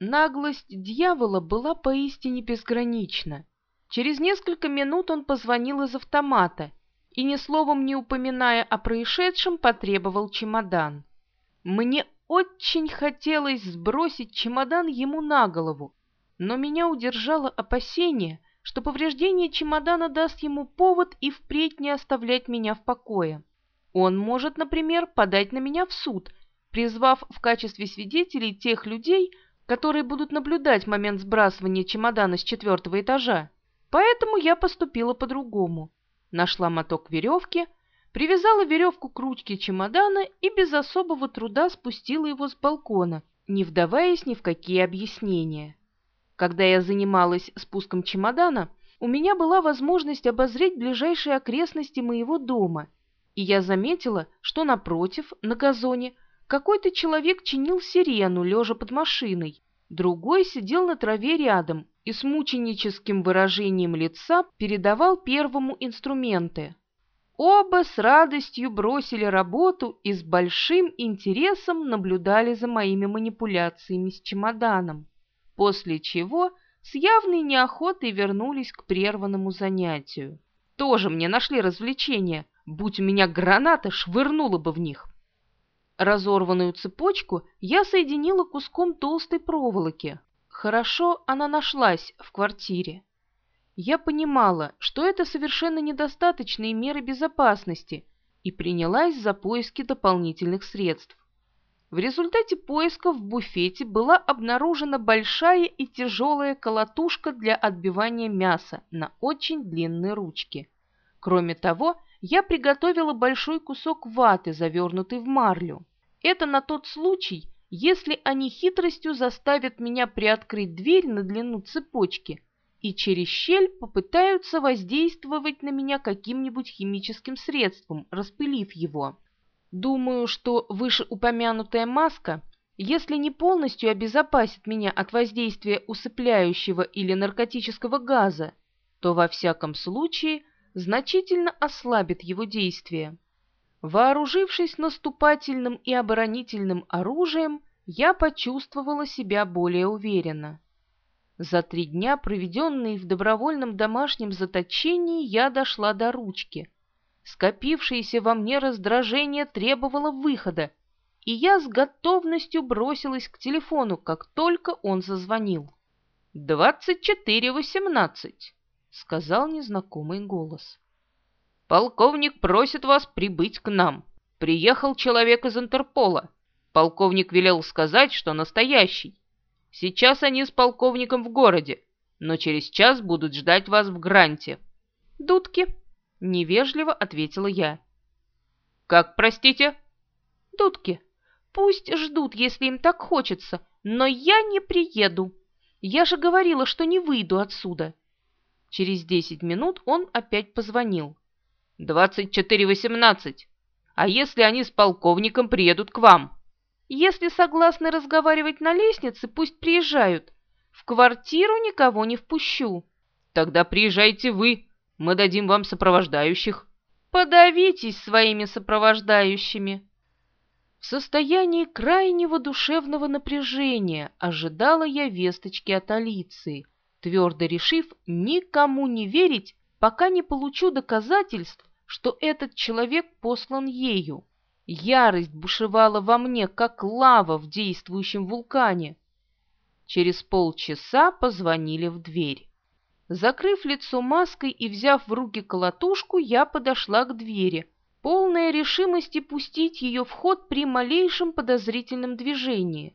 Наглость дьявола была поистине безгранична. Через несколько минут он позвонил из автомата и, ни словом не упоминая о происшедшем, потребовал чемодан. Мне очень хотелось сбросить чемодан ему на голову, но меня удержало опасение, что повреждение чемодана даст ему повод и впредь не оставлять меня в покое. Он может, например, подать на меня в суд, призвав в качестве свидетелей тех людей, которые будут наблюдать момент сбрасывания чемодана с четвертого этажа. Поэтому я поступила по-другому. Нашла моток веревки, привязала веревку к ручке чемодана и без особого труда спустила его с балкона, не вдаваясь ни в какие объяснения. Когда я занималась спуском чемодана, у меня была возможность обозреть ближайшие окрестности моего дома, и я заметила, что напротив, на газоне, какой-то человек чинил сирену, лежа под машиной. Другой сидел на траве рядом и с мученическим выражением лица передавал первому инструменты. Оба с радостью бросили работу и с большим интересом наблюдали за моими манипуляциями с чемоданом, после чего с явной неохотой вернулись к прерванному занятию. Тоже мне нашли развлечения, будь у меня граната, швырнула бы в них. Разорванную цепочку я соединила куском толстой проволоки. Хорошо она нашлась в квартире. Я понимала, что это совершенно недостаточные меры безопасности, и принялась за поиски дополнительных средств. В результате поисков в буфете была обнаружена большая и тяжелая колотушка для отбивания мяса на очень длинной ручке. Кроме того, я приготовила большой кусок ваты, завернутый в марлю. Это на тот случай, если они хитростью заставят меня приоткрыть дверь на длину цепочки и через щель попытаются воздействовать на меня каким-нибудь химическим средством, распылив его. Думаю, что вышеупомянутая маска, если не полностью обезопасит меня от воздействия усыпляющего или наркотического газа, то во всяком случае значительно ослабит его действие. Вооружившись наступательным и оборонительным оружием, я почувствовала себя более уверенно. За три дня, проведенные в добровольном домашнем заточении, я дошла до ручки. Скопившееся во мне раздражение требовало выхода, и я с готовностью бросилась к телефону, как только он зазвонил. «Двадцать четыре восемнадцать», — сказал незнакомый голос. Полковник просит вас прибыть к нам. Приехал человек из Интерпола. Полковник велел сказать, что настоящий. Сейчас они с полковником в городе, но через час будут ждать вас в Гранте. Дудки, невежливо ответила я. Как, простите? Дудки. Пусть ждут, если им так хочется, но я не приеду. Я же говорила, что не выйду отсюда. Через десять минут он опять позвонил. «Двадцать четыре восемнадцать. А если они с полковником приедут к вам?» «Если согласны разговаривать на лестнице, пусть приезжают. В квартиру никого не впущу». «Тогда приезжайте вы, мы дадим вам сопровождающих». «Подавитесь своими сопровождающими». В состоянии крайнего душевного напряжения ожидала я весточки от Алиции, твердо решив никому не верить, пока не получу доказательств, что этот человек послан ею. Ярость бушевала во мне, как лава в действующем вулкане. Через полчаса позвонили в дверь. Закрыв лицо маской и взяв в руки колотушку, я подошла к двери, полная решимости пустить ее в ход при малейшем подозрительном движении.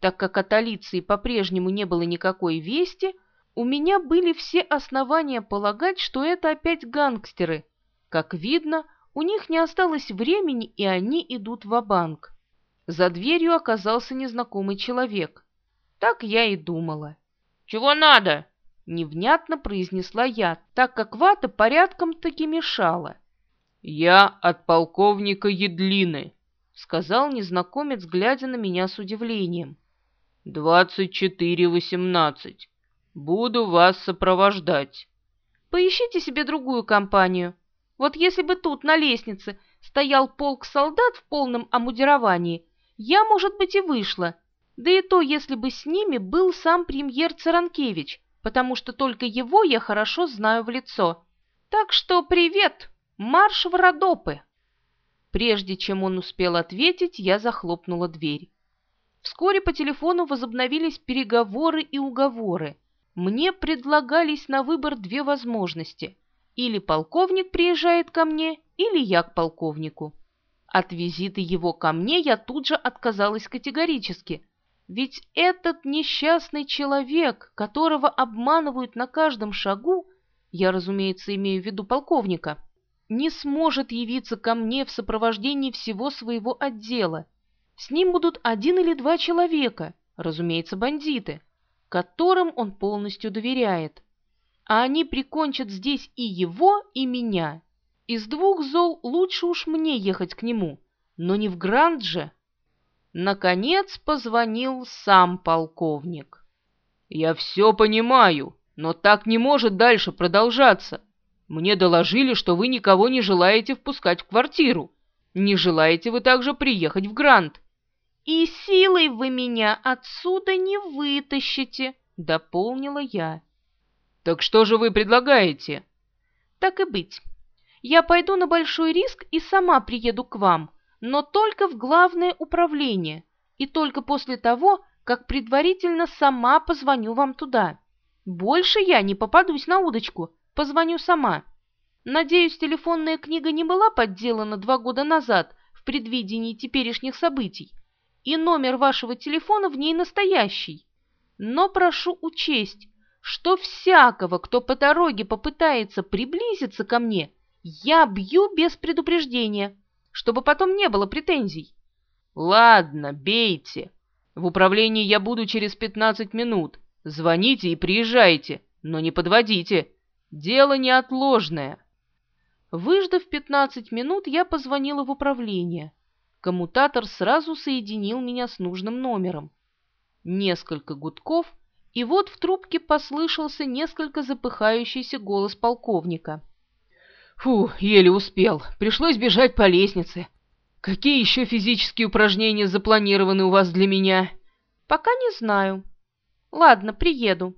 Так как от Алиции по-прежнему не было никакой вести, у меня были все основания полагать, что это опять гангстеры, как видно, у них не осталось времени, и они идут в банк За дверью оказался незнакомый человек. Так я и думала. «Чего надо?» — невнятно произнесла я, так как вата порядком-таки мешала. «Я от полковника Едлины», — сказал незнакомец, глядя на меня с удивлением. «Двадцать четыре восемнадцать. Буду вас сопровождать». «Поищите себе другую компанию», вот если бы тут, на лестнице, стоял полк солдат в полном омудировании, я, может быть, и вышла. Да и то, если бы с ними был сам премьер Царанкевич, потому что только его я хорошо знаю в лицо. Так что привет, марш в Родопы!» Прежде чем он успел ответить, я захлопнула дверь. Вскоре по телефону возобновились переговоры и уговоры. Мне предлагались на выбор две возможности. Или полковник приезжает ко мне, или я к полковнику. От визита его ко мне я тут же отказалась категорически. Ведь этот несчастный человек, которого обманывают на каждом шагу, я, разумеется, имею в виду полковника, не сможет явиться ко мне в сопровождении всего своего отдела. С ним будут один или два человека, разумеется, бандиты, которым он полностью доверяет. А они прикончат здесь и его, и меня. Из двух зол лучше уж мне ехать к нему, но не в Гранд же. Наконец позвонил сам полковник. «Я все понимаю, но так не может дальше продолжаться. Мне доложили, что вы никого не желаете впускать в квартиру. Не желаете вы также приехать в Грант. И силой вы меня отсюда не вытащите, дополнила я. Так что же вы предлагаете? Так и быть. Я пойду на большой риск и сама приеду к вам, но только в главное управление, и только после того, как предварительно сама позвоню вам туда. Больше я не попадусь на удочку, Позвоню сама. Надеюсь, телефонная книга не была подделана два года назад в предвидении теперешних событий, и номер вашего телефона в ней настоящий. Но прошу учесть, что всякого, кто по дороге попытается приблизиться ко мне, я бью без предупреждения, чтобы потом не было претензий. Ладно, бейте. В управлении я буду через пятнадцать минут. Звоните и приезжайте, но не подводите. Дело неотложное. Выждав 15 минут, я позвонила в управление. Коммутатор сразу соединил меня с нужным номером. Несколько гудков, и вот в трубке послышался несколько запыхающийся голос полковника. «Фу, еле успел. Пришлось бежать по лестнице. Какие еще физические упражнения запланированы у вас для меня?» «Пока не знаю. Ладно, приеду».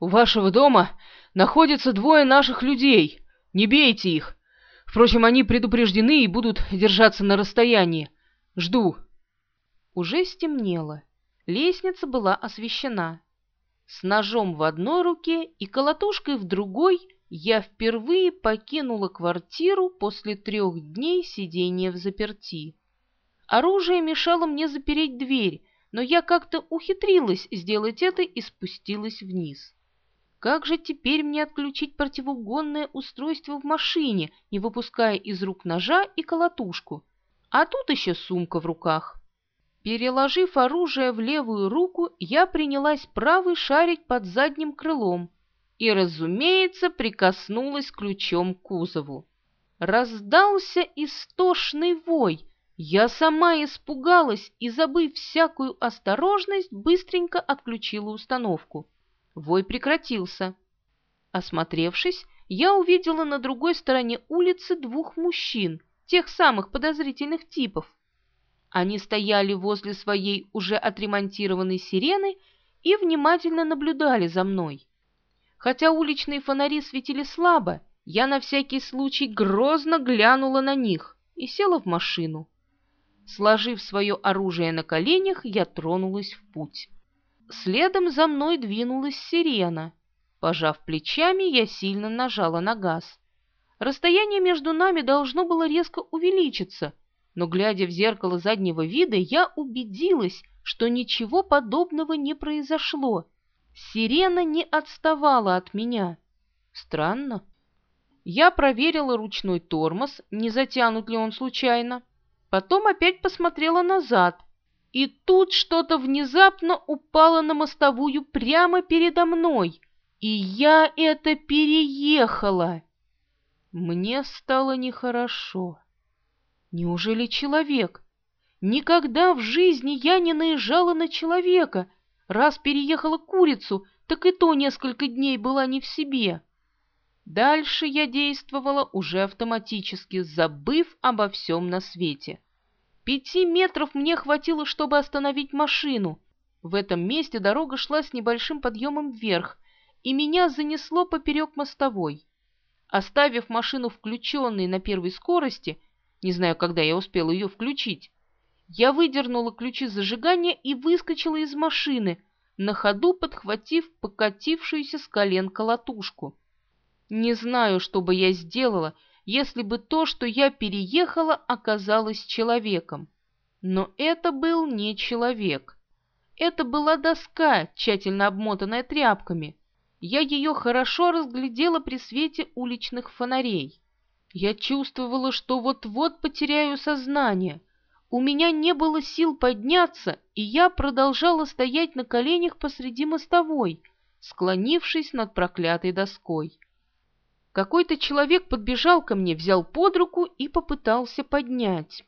«У вашего дома находятся двое наших людей. Не бейте их. Впрочем, они предупреждены и будут держаться на расстоянии. Жду». Уже стемнело. Лестница была освещена. С ножом в одной руке и колотушкой в другой я впервые покинула квартиру после трех дней сидения в заперти. Оружие мешало мне запереть дверь, но я как-то ухитрилась сделать это и спустилась вниз. Как же теперь мне отключить противоугонное устройство в машине, не выпуская из рук ножа и колотушку? А тут еще сумка в руках. Переложив оружие в левую руку, я принялась правый шарить под задним крылом и, разумеется, прикоснулась ключом к кузову. Раздался истошный вой. Я сама испугалась и, забыв всякую осторожность, быстренько отключила установку. Вой прекратился. Осмотревшись, я увидела на другой стороне улицы двух мужчин, тех самых подозрительных типов. Они стояли возле своей уже отремонтированной сирены и внимательно наблюдали за мной. Хотя уличные фонари светили слабо, я на всякий случай грозно глянула на них и села в машину. Сложив свое оружие на коленях, я тронулась в путь. Следом за мной двинулась сирена. Пожав плечами, я сильно нажала на газ. Расстояние между нами должно было резко увеличиться, но, глядя в зеркало заднего вида, я убедилась, что ничего подобного не произошло. Сирена не отставала от меня. Странно. Я проверила ручной тормоз, не затянут ли он случайно. Потом опять посмотрела назад — и тут что-то внезапно упало на мостовую прямо передо мной, и я это переехала. Мне стало нехорошо. Неужели человек? Никогда в жизни я не наезжала на человека. Раз переехала курицу, так и то несколько дней была не в себе. Дальше я действовала уже автоматически, забыв обо всем на свете. Пяти метров мне хватило, чтобы остановить машину, В этом месте дорога шла с небольшим подъемом вверх, и меня занесло поперек мостовой. Оставив машину включенной на первой скорости, не знаю, когда я успела ее включить, я выдернула ключи зажигания и выскочила из машины, на ходу подхватив покатившуюся с колен колотушку. Не знаю, что бы я сделала, если бы то, что я переехала, оказалось человеком. Но это был не человек. Это была доска, тщательно обмотанная тряпками. Я ее хорошо разглядела при свете уличных фонарей. Я чувствовала, что вот-вот потеряю сознание. У меня не было сил подняться, и я продолжала стоять на коленях посреди мостовой, склонившись над проклятой доской. Какой-то человек подбежал ко мне, взял под руку и попытался поднять.